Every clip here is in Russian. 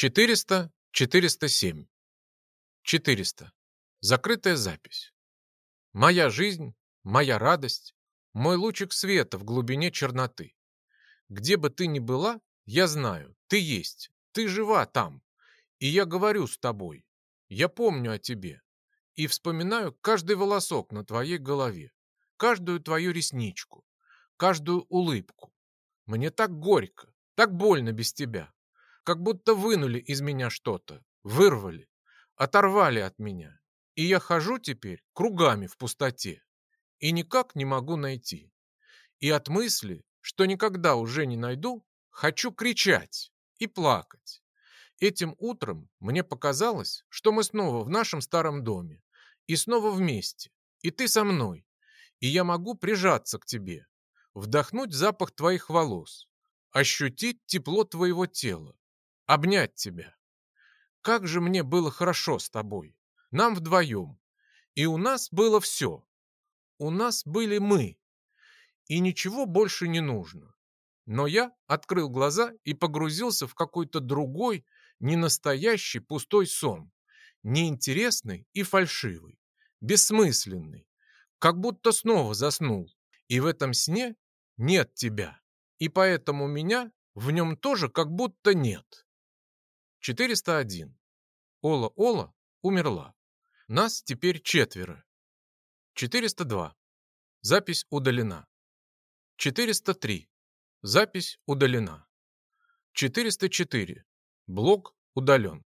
400, 407. 400. Закрытая запись. Моя жизнь, моя радость, мой лучик света в глубине черноты. Где бы ты ни была, я знаю, ты есть, ты жива там. И я говорю с тобой, я помню о тебе. И вспоминаю каждый волосок на твоей голове, каждую твою ресничку, каждую улыбку. Мне так горько, так больно без тебя как будто вынули из меня что-то, вырвали, оторвали от меня. И я хожу теперь кругами в пустоте и никак не могу найти. И от мысли, что никогда уже не найду, хочу кричать и плакать. Этим утром мне показалось, что мы снова в нашем старом доме, и снова вместе, и ты со мной, и я могу прижаться к тебе, вдохнуть запах твоих волос, ощутить тепло твоего тела, обнять тебя. Как же мне было хорошо с тобой, нам вдвоем. И у нас было все. У нас были мы. И ничего больше не нужно. Но я открыл глаза и погрузился в какой-то другой, ненастоящий пустой сон. Неинтересный и фальшивый, бессмысленный. Как будто снова заснул. И в этом сне нет тебя. И поэтому меня в нем тоже как будто нет. 401. Ола-Ола умерла. Нас теперь четверо. 402. Запись удалена. 403. Запись удалена. 404. Блок удален.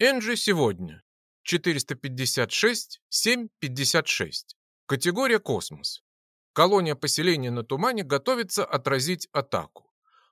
Энджи сегодня. 456 756. Категория космос. Колония поселения на Тумане готовится отразить атаку.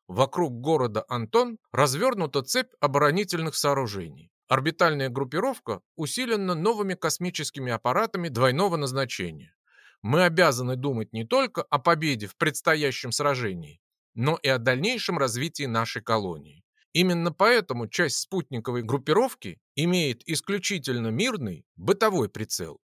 Вокруг города Антон развернута цепь оборонительных сооружений. Орбитальная группировка усилена новыми космическими аппаратами двойного назначения. Мы обязаны думать не только о победе в предстоящем сражении, но и о дальнейшем развитии нашей колонии. Именно поэтому часть спутниковой группировки имеет исключительно мирный бытовой прицел.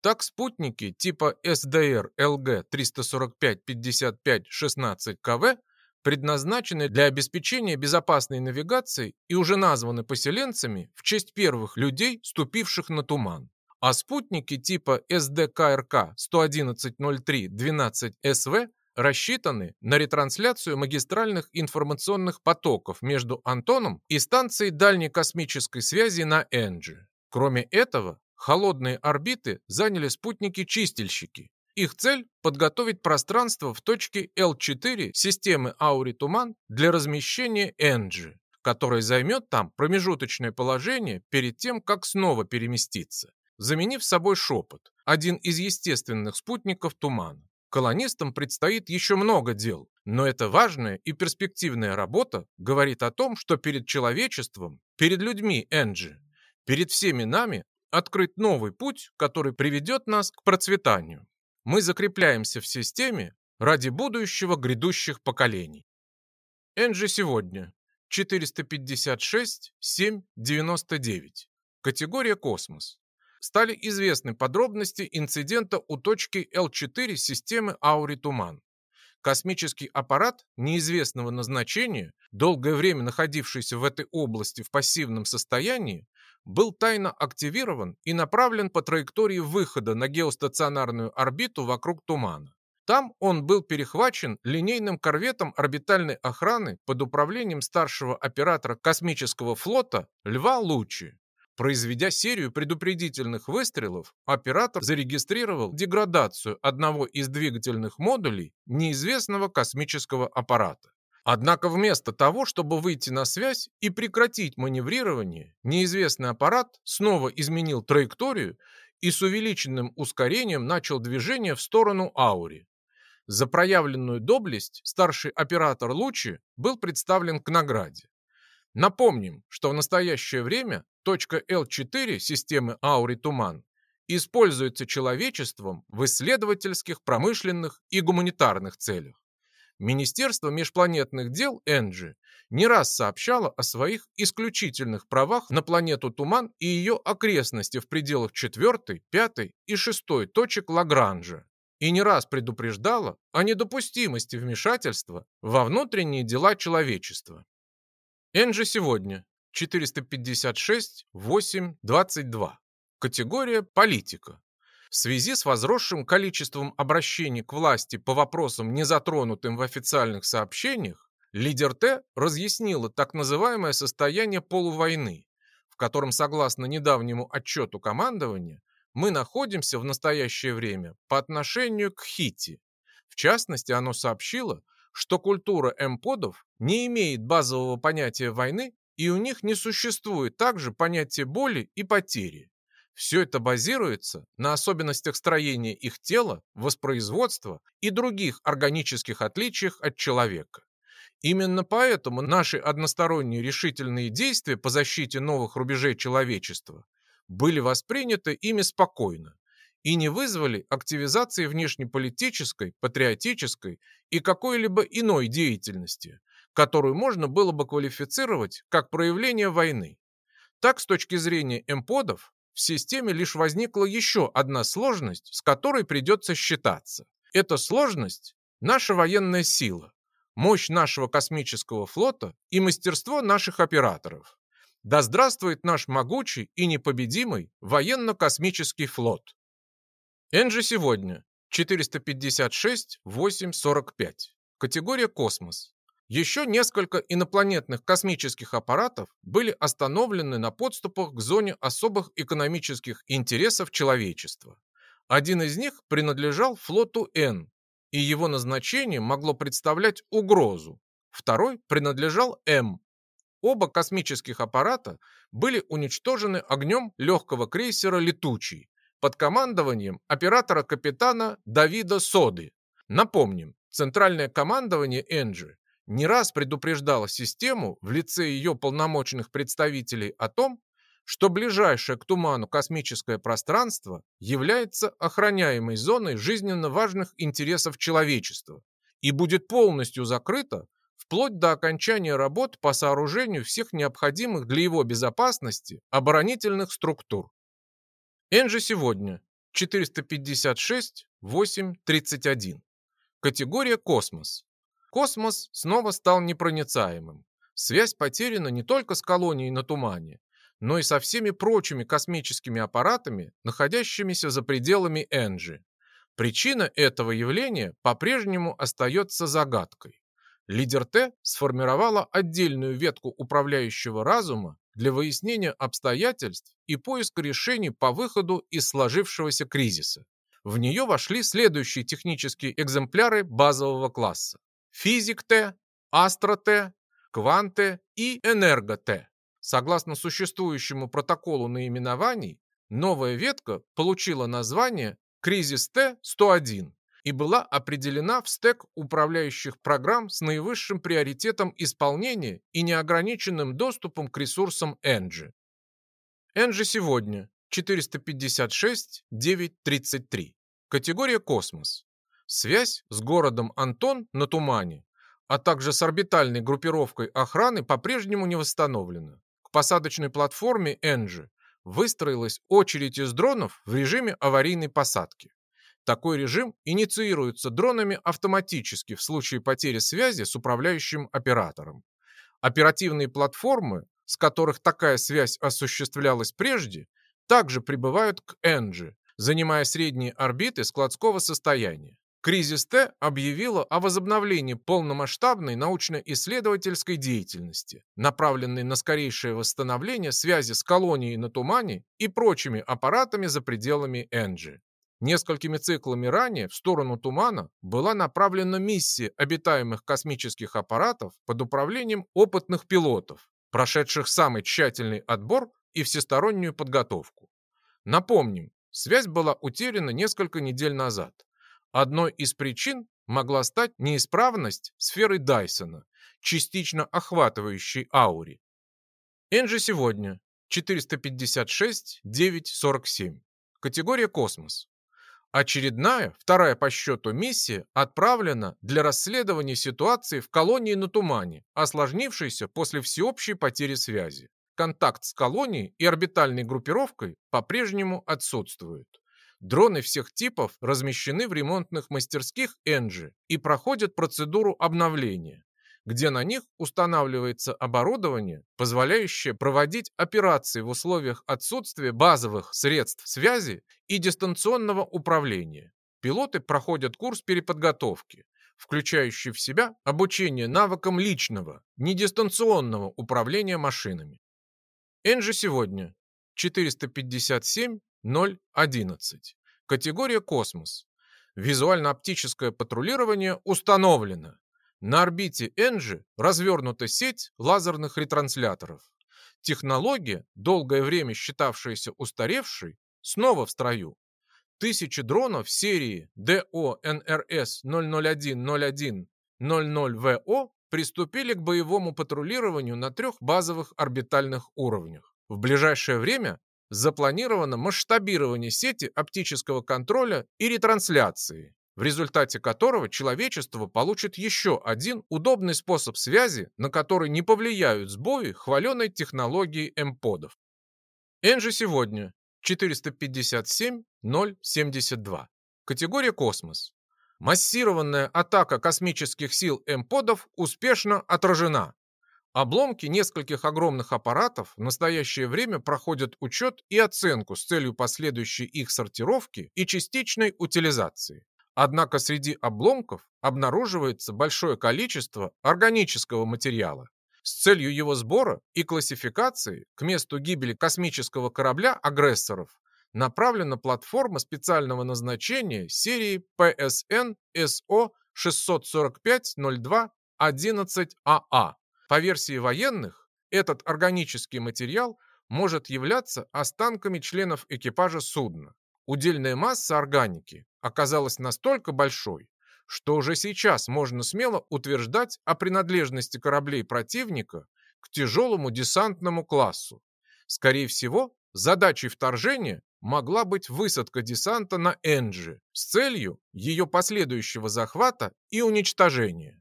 Так спутники типа СДР ЛГ 345-55-16 КВ предназначены для обеспечения безопасной навигации и уже названы поселенцами в честь первых людей, ступивших на туман. А спутники типа СДКРК 11103-12СВ рассчитаны на ретрансляцию магистральных информационных потоков между Антоном и станцией дальней космической связи на Энджи. Кроме этого, холодные орбиты заняли спутники-чистильщики, их цель – подготовить пространство в точке L4 системы Аури-Туман для размещения Энджи, которая займет там промежуточное положение перед тем, как снова переместиться, заменив собой шепот, один из естественных спутников Тумана. Колонистам предстоит еще много дел, но эта важная и перспективная работа говорит о том, что перед человечеством, перед людьми Энджи, перед всеми нами открыт новый путь, который приведет нас к процветанию мы закрепляемся в системе ради будущего грядущих поколений. Энджи сегодня 456-799. Категория «Космос». Стали известны подробности инцидента у точки L4 системы Аури-Туман. Космический аппарат неизвестного назначения, долгое время находившийся в этой области в пассивном состоянии, был тайно активирован и направлен по траектории выхода на геостационарную орбиту вокруг тумана. Там он был перехвачен линейным корветом орбитальной охраны под управлением старшего оператора космического флота Льва Лучи. Произведя серию предупредительных выстрелов, оператор зарегистрировал деградацию одного из двигательных модулей неизвестного космического аппарата. Однако вместо того, чтобы выйти на связь и прекратить маневрирование, неизвестный аппарат снова изменил траекторию и с увеличенным ускорением начал движение в сторону Аури. За проявленную доблесть старший оператор Лучи был представлен к награде. Напомним, что в настоящее время точка L4 системы Аури-Туман используется человечеством в исследовательских, промышленных и гуманитарных целях. Министерство межпланетных дел Энджи не раз сообщало о своих исключительных правах на планету Туман и ее окрестности в пределах 4, 5 и 6 точек Лагранжа и не раз предупреждало о недопустимости вмешательства во внутренние дела человечества. Энджи сегодня 456-8-22. Категория «Политика». В связи с возросшим количеством обращений к власти по вопросам, не затронутым в официальных сообщениях, лидер Т разъяснила так называемое состояние полувойны, в котором, согласно недавнему отчету командования, мы находимся в настоящее время по отношению к Хити. В частности, оно сообщило, что культура эмподов не имеет базового понятия войны и у них не существует также понятия боли и потери. Все это базируется на особенностях строения их тела, воспроизводства и других органических отличиях от человека. Именно поэтому наши односторонние решительные действия по защите новых рубежей человечества были восприняты ими спокойно и не вызвали активизации внешнеполитической, патриотической и какой-либо иной деятельности, которую можно было бы квалифицировать как проявление войны. Так, с точки зрения эмподов, в системе лишь возникла еще одна сложность, с которой придется считаться. Эта сложность – наша военная сила, мощь нашего космического флота и мастерство наших операторов. Да здравствует наш могучий и непобедимый военно-космический флот. Энджи сегодня 456-845. Категория «Космос». Еще несколько инопланетных космических аппаратов были остановлены на подступах к зоне особых экономических интересов человечества. Один из них принадлежал флоту Н, и его назначение могло представлять угрозу. Второй принадлежал М. Оба космических аппарата были уничтожены огнем легкого крейсера «Летучий» под командованием оператора-капитана Давида Соды. Напомним, центральное командование Энджи не раз предупреждала систему в лице ее полномочных представителей о том, что ближайшее к туману космическое пространство является охраняемой зоной жизненно важных интересов человечества и будет полностью закрыто вплоть до окончания работ по сооружению всех необходимых для его безопасности оборонительных структур. Энджи сегодня 456-8-31. Категория «Космос». Космос снова стал непроницаемым. Связь потеряна не только с колонией на Тумане, но и со всеми прочими космическими аппаратами, находящимися за пределами Энджи. Причина этого явления по-прежнему остается загадкой. Лидер Т сформировала отдельную ветку управляющего разума для выяснения обстоятельств и поиска решений по выходу из сложившегося кризиса. В нее вошли следующие технические экземпляры базового класса физик-Т, астро-Т, квант-Т и энерго-Т. Согласно существующему протоколу наименований, новая ветка получила название «Кризис Т-101» и была определена в стек управляющих программ с наивысшим приоритетом исполнения и неограниченным доступом к ресурсам Энджи. Энджи сегодня 456-933. Категория «Космос». Связь с городом Антон на Тумане, а также с орбитальной группировкой охраны по-прежнему не восстановлена. К посадочной платформе Энджи выстроилась очередь из дронов в режиме аварийной посадки. Такой режим инициируется дронами автоматически в случае потери связи с управляющим оператором. Оперативные платформы, с которых такая связь осуществлялась прежде, также прибывают к Энджи, занимая средние орбиты складского состояния. Кризис Т объявила о возобновлении полномасштабной научно-исследовательской деятельности, направленной на скорейшее восстановление связи с колонией на Тумане и прочими аппаратами за пределами Энджи. Несколькими циклами ранее в сторону Тумана была направлена миссия обитаемых космических аппаратов под управлением опытных пилотов, прошедших самый тщательный отбор и всестороннюю подготовку. Напомним, связь была утеряна несколько недель назад. Одной из причин могла стать неисправность сферы Дайсона, частично охватывающей аури. Энджи сегодня 456-947. Категория «Космос». Очередная, вторая по счету миссия отправлена для расследования ситуации в колонии на Тумане, осложнившейся после всеобщей потери связи. Контакт с колонией и орбитальной группировкой по-прежнему отсутствует. Дроны всех типов размещены в ремонтных мастерских Энджи и проходят процедуру обновления. где на них устанавливается оборудование, позволяющее проводить операции в условиях отсутствия базовых средств связи и дистанционного управления. Пилоты проходят курс переподготовки, включающий в себя обучение навыкам личного, недистанционного управления машинами. Энджи сегодня 457 011. Категория «Космос». Визуально-оптическое патрулирование установлено. На орбите Энджи развернута сеть лазерных ретрансляторов. Технология, долгое время считавшаяся устаревшей, снова в строю. Тысячи дронов серии DONRS-001-01-00VO приступили к боевому патрулированию на трех базовых орбитальных уровнях. В ближайшее время запланировано масштабирование сети оптического контроля и ретрансляции, в результате которого человечество получит еще один удобный способ связи, на который не повлияют сбои хваленой технологии МПОДов. Энджи сегодня 457-072. Категория «Космос». Массированная атака космических сил МПОДов успешно отражена. Обломки нескольких огромных аппаратов в настоящее время проходят учет и оценку с целью последующей их сортировки и частичной утилизации. Однако среди обломков обнаруживается большое количество органического материала. С целью его сбора и классификации к месту гибели космического корабля агрессоров направлена платформа специального назначения серии PSN SO 64502 11AA по версии военных, этот органический материал может являться останками членов экипажа судна. Удельная масса органики оказалась настолько большой, что уже сейчас можно смело утверждать о принадлежности кораблей противника к тяжелому десантному классу. Скорее всего, задачей вторжения могла быть высадка десанта на Энджи с целью ее последующего захвата и уничтожения.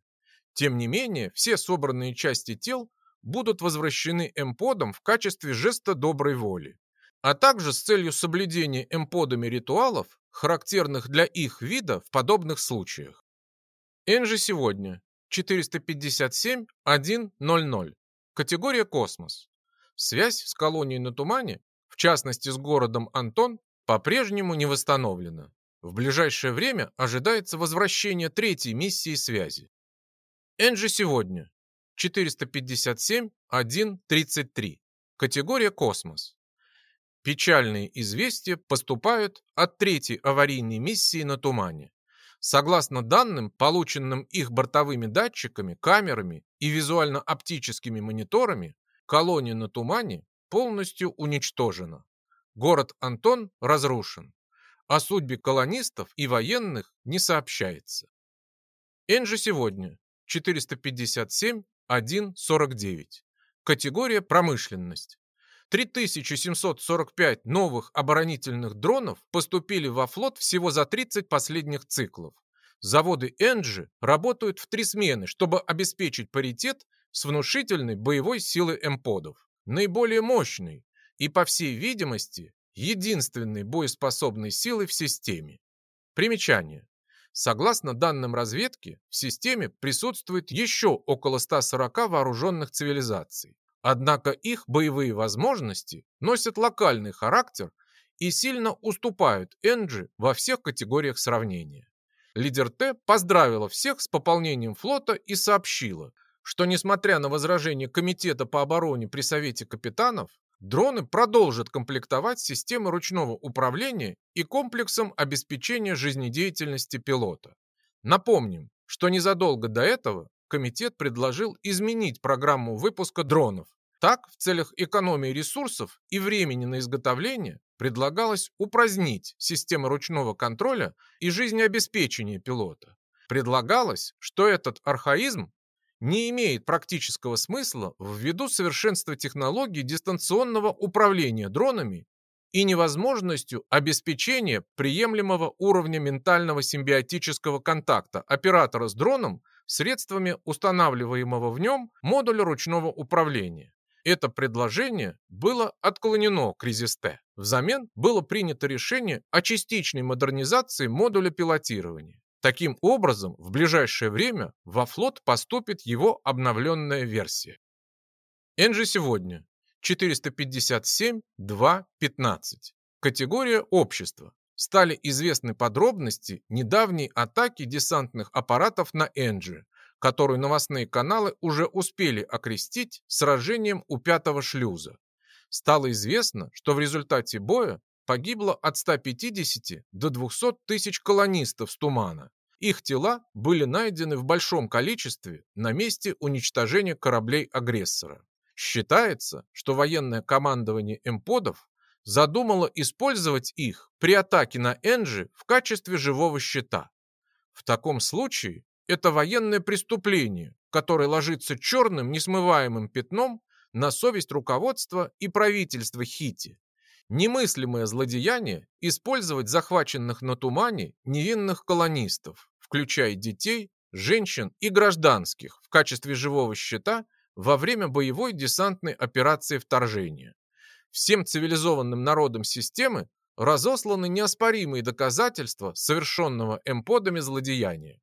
Тем не менее, все собранные части тел будут возвращены эмподам в качестве жеста доброй воли, а также с целью соблюдения эмподами ритуалов, характерных для их вида в подобных случаях. Энжи сегодня 457-100. Категория «Космос». Связь с колонией на Тумане, в частности с городом Антон, по-прежнему не восстановлена. В ближайшее время ожидается возвращение третьей миссии связи. Энджи сегодня. 457-1-33. Категория «Космос». Печальные известия поступают от третьей аварийной миссии на Тумане. Согласно данным, полученным их бортовыми датчиками, камерами и визуально-оптическими мониторами, колония на Тумане полностью уничтожена. Город Антон разрушен. О судьбе колонистов и военных не сообщается. Энджи сегодня 457-149. Категория «Промышленность». 3745 новых оборонительных дронов поступили во флот всего за 30 последних циклов. Заводы Энджи работают в три смены, чтобы обеспечить паритет с внушительной боевой силой эмподов. Наиболее мощной и, по всей видимости, единственной боеспособной силой в системе. Примечание. Согласно данным разведки, в системе присутствует еще около 140 вооруженных цивилизаций. Однако их боевые возможности носят локальный характер и сильно уступают Энджи во всех категориях сравнения. Лидер Т поздравила всех с пополнением флота и сообщила, что несмотря на возражения Комитета по обороне при Совете капитанов, Дроны продолжат комплектовать системы ручного управления и комплексом обеспечения жизнедеятельности пилота. Напомним, что незадолго до этого комитет предложил изменить программу выпуска дронов. Так, в целях экономии ресурсов и времени на изготовление предлагалось упразднить системы ручного контроля и жизнеобеспечения пилота. Предлагалось, что этот архаизм не имеет практического смысла ввиду совершенства технологий дистанционного управления дронами и невозможностью обеспечения приемлемого уровня ментального симбиотического контакта оператора с дроном средствами устанавливаемого в нем модуля ручного управления. Это предложение было отклонено к Резисте. Взамен было принято решение о частичной модернизации модуля пилотирования. Таким образом, в ближайшее время во флот поступит его обновленная версия. Энджи сегодня 457.2.15. Категория общества. Стали известны подробности недавней атаки десантных аппаратов на Энджи, которую новостные каналы уже успели окрестить сражением у пятого шлюза. Стало известно, что в результате боя погибло от 150 до 200 тысяч колонистов с тумана. Их тела были найдены в большом количестве на месте уничтожения кораблей агрессора. Считается, что военное командование эмподов задумало использовать их при атаке на Энджи в качестве живого щита. В таком случае это военное преступление, которое ложится черным несмываемым пятном на совесть руководства и правительства Хити. Немыслимое злодеяние использовать захваченных на тумане невинных колонистов, включая детей, женщин и гражданских в качестве живого щита во время боевой десантной операции вторжения. Всем цивилизованным народам системы разосланы неоспоримые доказательства совершенного эмподами злодеяния.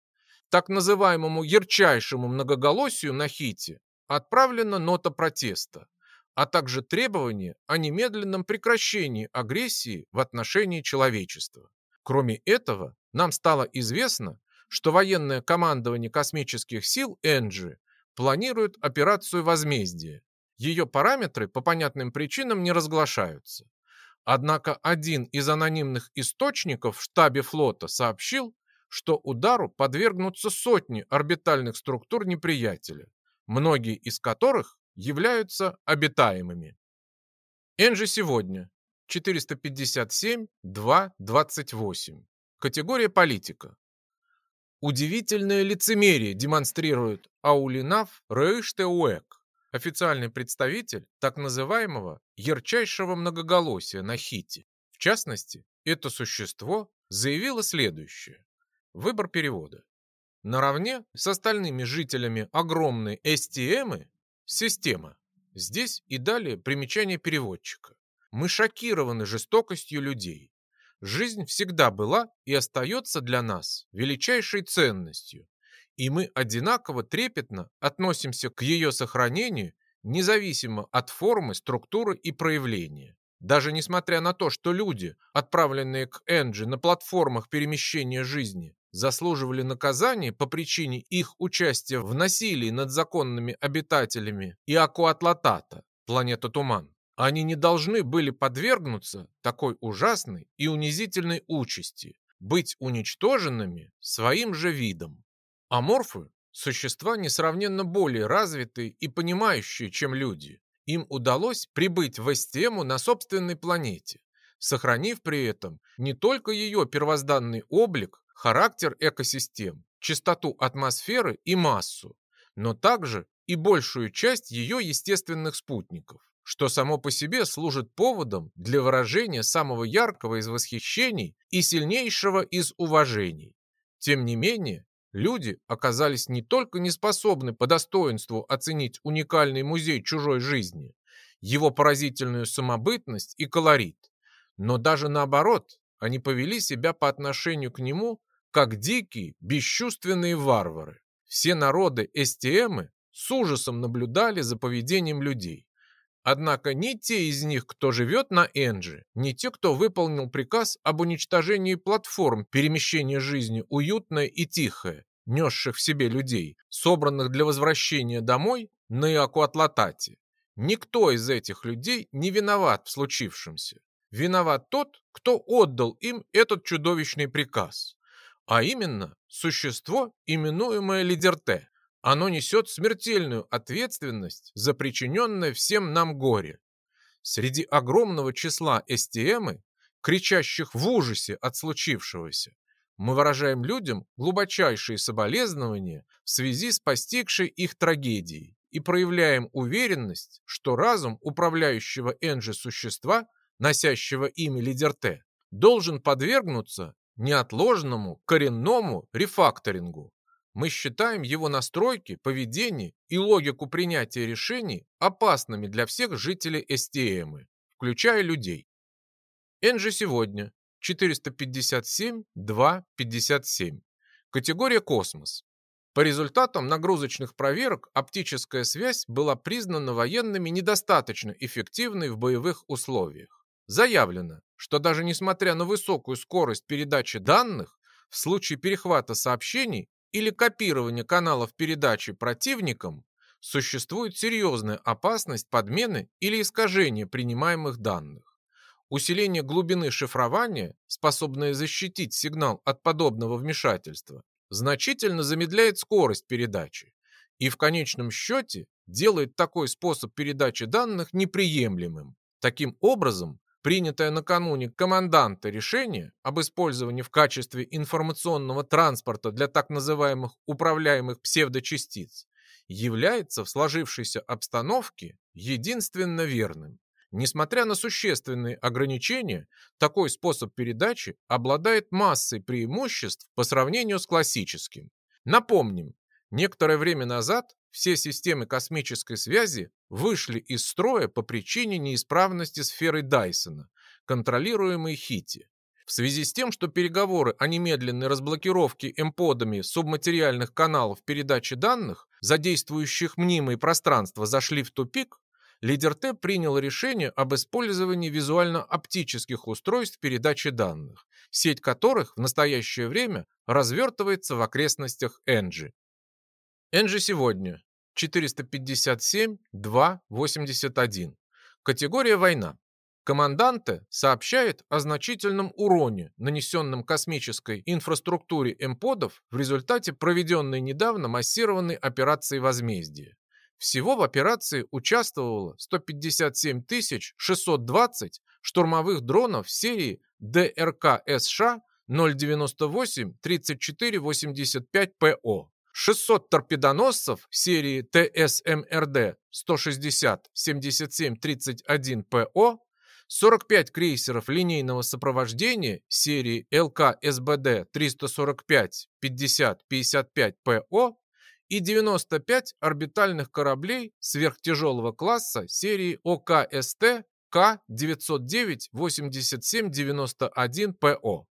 Так называемому ярчайшему многоголосию на Хите отправлена нота протеста, а также требование о немедленном прекращении агрессии в отношении человечества. Кроме этого, нам стало известно, что военное командование космических сил Энджи планирует операцию возмездия. Ее параметры по понятным причинам не разглашаются. Однако один из анонимных источников в штабе флота сообщил, что удару подвергнутся сотни орбитальных структур неприятеля, многие из которых являются обитаемыми. Энджи сегодня 457-2-28. Категория политика. Удивительное лицемерие демонстрирует Аулинав Рейштеуэк, официальный представитель так называемого ярчайшего многоголосия на Хите. В частности, это существо заявило следующее. Выбор перевода. Наравне с остальными жителями огромной STM система. Здесь и далее примечание переводчика. Мы шокированы жестокостью людей. Жизнь всегда была и остается для нас величайшей ценностью, и мы одинаково трепетно относимся к ее сохранению независимо от формы, структуры и проявления. Даже несмотря на то, что люди, отправленные к Энджи на платформах перемещения жизни, заслуживали наказания по причине их участия в насилии над законными обитателями Иакуатлатата, планета Туман, они не должны были подвергнуться такой ужасной и унизительной участи, быть уничтоженными своим же видом. Аморфы – существа несравненно более развитые и понимающие, чем люди. Им удалось прибыть в Эстему на собственной планете, сохранив при этом не только ее первозданный облик, характер экосистем, чистоту атмосферы и массу, но также и большую часть ее естественных спутников что само по себе служит поводом для выражения самого яркого из восхищений и сильнейшего из уважений. Тем не менее, люди оказались не только не способны по достоинству оценить уникальный музей чужой жизни, его поразительную самобытность и колорит, но даже наоборот, они повели себя по отношению к нему как дикие, бесчувственные варвары. Все народы Эстиэмы с ужасом наблюдали за поведением людей. Однако ни те из них, кто живет на Энджи, ни те, кто выполнил приказ об уничтожении платформ перемещения жизни уютное и тихое, несших в себе людей, собранных для возвращения домой на Иакуатлатате. Никто из этих людей не виноват в случившемся. Виноват тот, кто отдал им этот чудовищный приказ, а именно существо, именуемое Лидерте. Оно несет смертельную ответственность за причиненное всем нам горе. Среди огромного числа эстиэмы, кричащих в ужасе от случившегося, мы выражаем людям глубочайшие соболезнования в связи с постигшей их трагедией и проявляем уверенность, что разум управляющего Энджи существа, носящего имя Лидерте, должен подвергнуться неотложному коренному рефакторингу мы считаем его настройки, поведение и логику принятия решений опасными для всех жителей Эстиэмы, включая людей. Энджи сегодня 457-2-57. Категория «Космос». По результатам нагрузочных проверок оптическая связь была признана военными недостаточно эффективной в боевых условиях. Заявлено, что даже несмотря на высокую скорость передачи данных, в случае перехвата сообщений или копирования каналов передачи противником, существует серьезная опасность подмены или искажения принимаемых данных. Усиление глубины шифрования, способное защитить сигнал от подобного вмешательства, значительно замедляет скорость передачи и в конечном счете делает такой способ передачи данных неприемлемым. Таким образом, принятое накануне команданта решение об использовании в качестве информационного транспорта для так называемых управляемых псевдочастиц является в сложившейся обстановке единственно верным. Несмотря на существенные ограничения, такой способ передачи обладает массой преимуществ по сравнению с классическим. Напомним, некоторое время назад все системы космической связи вышли из строя по причине неисправности сферы Дайсона, контролируемой Хити. В связи с тем, что переговоры о немедленной разблокировке эмподами субматериальных каналов передачи данных, задействующих мнимые пространства, зашли в тупик, лидер Т принял решение об использовании визуально-оптических устройств передачи данных, сеть которых в настоящее время развертывается в окрестностях Энджи. Энджи сегодня 457-2-81. Категория «Война». Команданте сообщает о значительном уроне, нанесенном космической инфраструктуре эмподов в результате проведенной недавно массированной операции возмездия. Всего в операции участвовало 157 620 штурмовых дронов серии ДРК СШ 098 3485 ПО. 600 торпедоносцев серии ТСМРД 160 77 31 ПО, 45 крейсеров линейного сопровождения серии ЛК СБД 345 50 55 ПО и 95 орбитальных кораблей сверхтяжелого класса серии ОКСТ К-909 8791 ПО.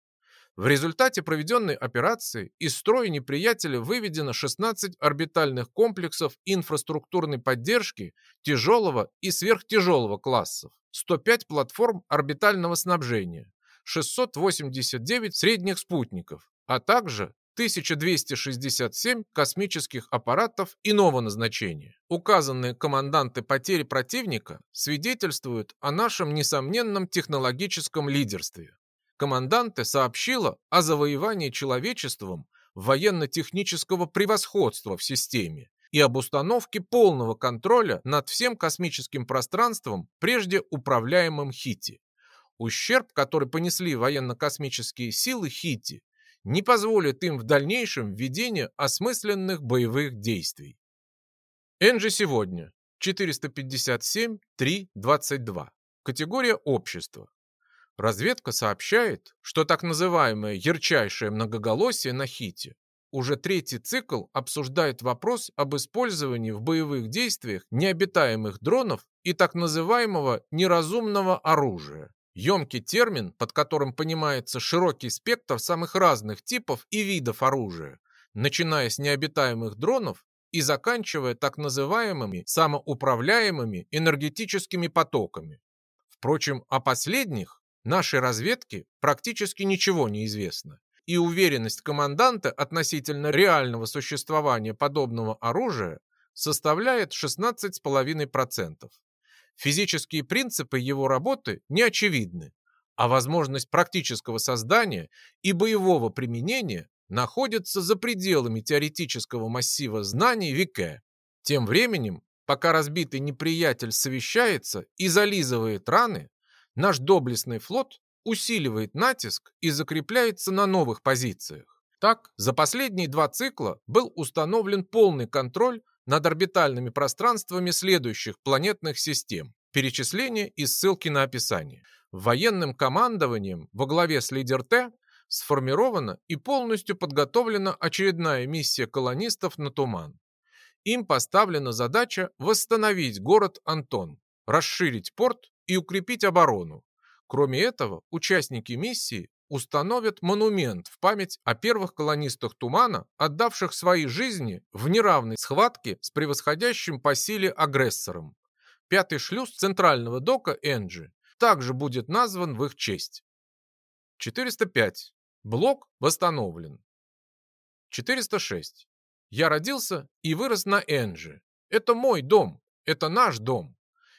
В результате проведенной операции из строя неприятеля выведено 16 орбитальных комплексов инфраструктурной поддержки тяжелого и сверхтяжелого классов, 105 платформ орбитального снабжения, 689 средних спутников, а также 1267 космических аппаратов иного назначения. Указанные команданты потери противника свидетельствуют о нашем несомненном технологическом лидерстве команданте сообщила о завоевании человечеством военно-технического превосходства в системе и об установке полного контроля над всем космическим пространством, прежде управляемым Хити. Ущерб, который понесли военно-космические силы Хити, не позволит им в дальнейшем введения осмысленных боевых действий. Энджи сегодня 457-3-22. Категория общества. Разведка сообщает, что так называемое ярчайшее многоголосие на Хите уже третий цикл обсуждает вопрос об использовании в боевых действиях необитаемых дронов и так называемого неразумного оружия. Емкий термин, под которым понимается широкий спектр самых разных типов и видов оружия, начиная с необитаемых дронов и заканчивая так называемыми самоуправляемыми энергетическими потоками. Впрочем, о последних Нашей разведке практически ничего не известно, и уверенность команданта относительно реального существования подобного оружия составляет 16,5%. Физические принципы его работы не очевидны, а возможность практического создания и боевого применения находится за пределами теоретического массива знаний ВИКЭ. Тем временем, пока разбитый неприятель совещается и зализывает раны, Наш доблестный флот усиливает натиск и закрепляется на новых позициях. Так, за последние два цикла был установлен полный контроль над орбитальными пространствами следующих планетных систем. Перечисление и ссылки на описание. Военным командованием во главе с лидер Т сформирована и полностью подготовлена очередная миссия колонистов на Туман. Им поставлена задача восстановить город Антон, расширить порт и укрепить оборону. Кроме этого, участники миссии установят монумент в память о первых колонистах Тумана, отдавших свои жизни в неравной схватке с превосходящим по силе агрессором. Пятый шлюз центрального дока Энджи также будет назван в их честь. 405. Блок восстановлен. 406. Я родился и вырос на Энджи. Это мой дом, это наш дом.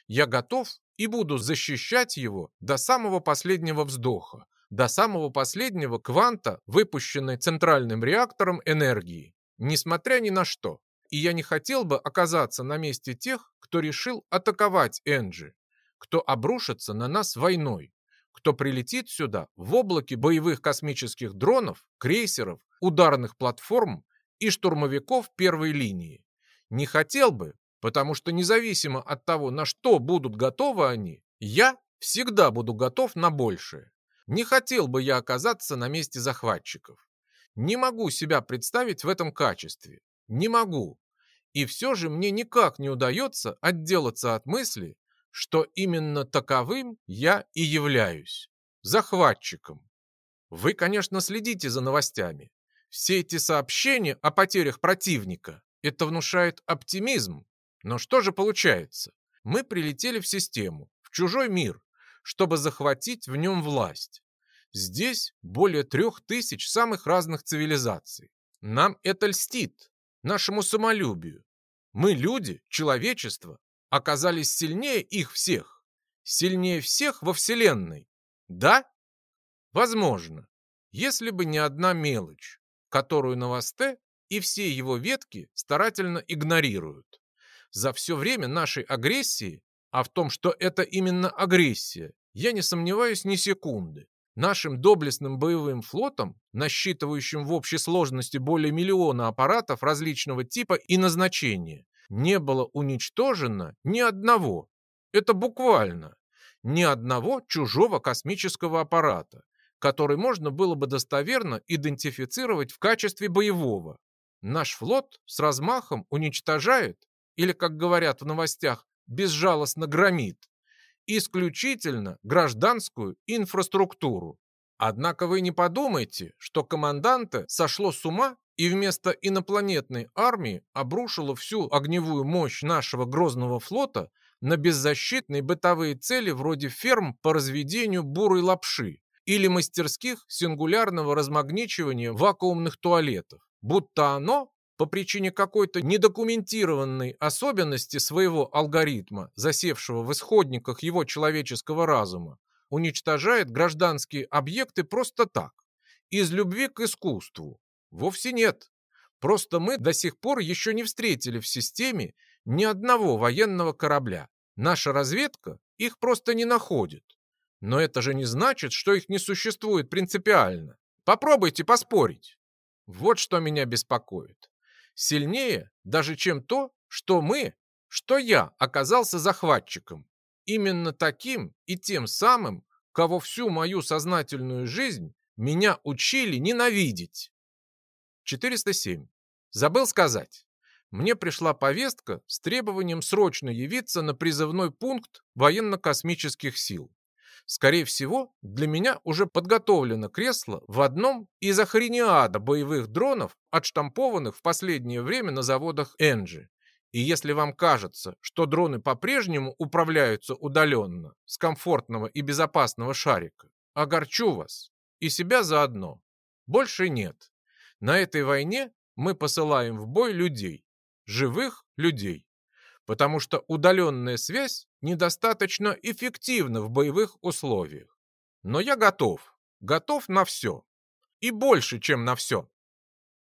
Я готов и буду защищать его до самого последнего вздоха, до самого последнего кванта, выпущенной центральным реактором энергии, несмотря ни на что. И я не хотел бы оказаться на месте тех, кто решил атаковать Энджи, кто обрушится на нас войной, кто прилетит сюда в облаке боевых космических дронов, крейсеров, ударных платформ и штурмовиков первой линии. Не хотел бы, потому что независимо от того, на что будут готовы они, я всегда буду готов на большее. Не хотел бы я оказаться на месте захватчиков. Не могу себя представить в этом качестве. Не могу. И все же мне никак не удается отделаться от мысли, что именно таковым я и являюсь. Захватчиком. Вы, конечно, следите за новостями. Все эти сообщения о потерях противника, это внушает оптимизм. Но что же получается? Мы прилетели в систему, в чужой мир, чтобы захватить в нем власть. Здесь более трех тысяч самых разных цивилизаций. Нам это льстит, нашему самолюбию. Мы, люди, человечество, оказались сильнее их всех. Сильнее всех во Вселенной. Да? Возможно. Если бы не одна мелочь, которую Новосте и все его ветки старательно игнорируют. За все время нашей агрессии, а в том, что это именно агрессия, я не сомневаюсь ни секунды, нашим доблестным боевым флотом, насчитывающим в общей сложности более миллиона аппаратов различного типа и назначения, не было уничтожено ни одного. Это буквально ни одного чужого космического аппарата, который можно было бы достоверно идентифицировать в качестве боевого. Наш флот с размахом уничтожает, или, как говорят в новостях, безжалостно громит, исключительно гражданскую инфраструктуру. Однако вы не подумайте, что команданта сошло с ума и вместо инопланетной армии обрушило всю огневую мощь нашего грозного флота на беззащитные бытовые цели вроде ферм по разведению бурой лапши или мастерских сингулярного размагничивания вакуумных туалетов, будто оно по причине какой-то недокументированной особенности своего алгоритма, засевшего в исходниках его человеческого разума, уничтожает гражданские объекты просто так, из любви к искусству, Вовсе нет. Просто мы до сих пор еще не встретили в системе ни одного военного корабля. Наша разведка их просто не находит. Но это же не значит, что их не существует принципиально. Попробуйте поспорить. Вот что меня беспокоит. Сильнее даже, чем то, что мы, что я оказался захватчиком. Именно таким и тем самым, кого всю мою сознательную жизнь меня учили ненавидеть. 407. Забыл сказать. Мне пришла повестка с требованием срочно явиться на призывной пункт военно-космических сил. Скорее всего, для меня уже подготовлено кресло в одном из охрениада боевых дронов, отштампованных в последнее время на заводах Энджи. И если вам кажется, что дроны по-прежнему управляются удаленно, с комфортного и безопасного шарика, огорчу вас. И себя заодно. Больше нет. На этой войне мы посылаем в бой людей, живых людей, потому что удаленная связь недостаточно эффективна в боевых условиях. Но я готов, готов на все. И больше, чем на все.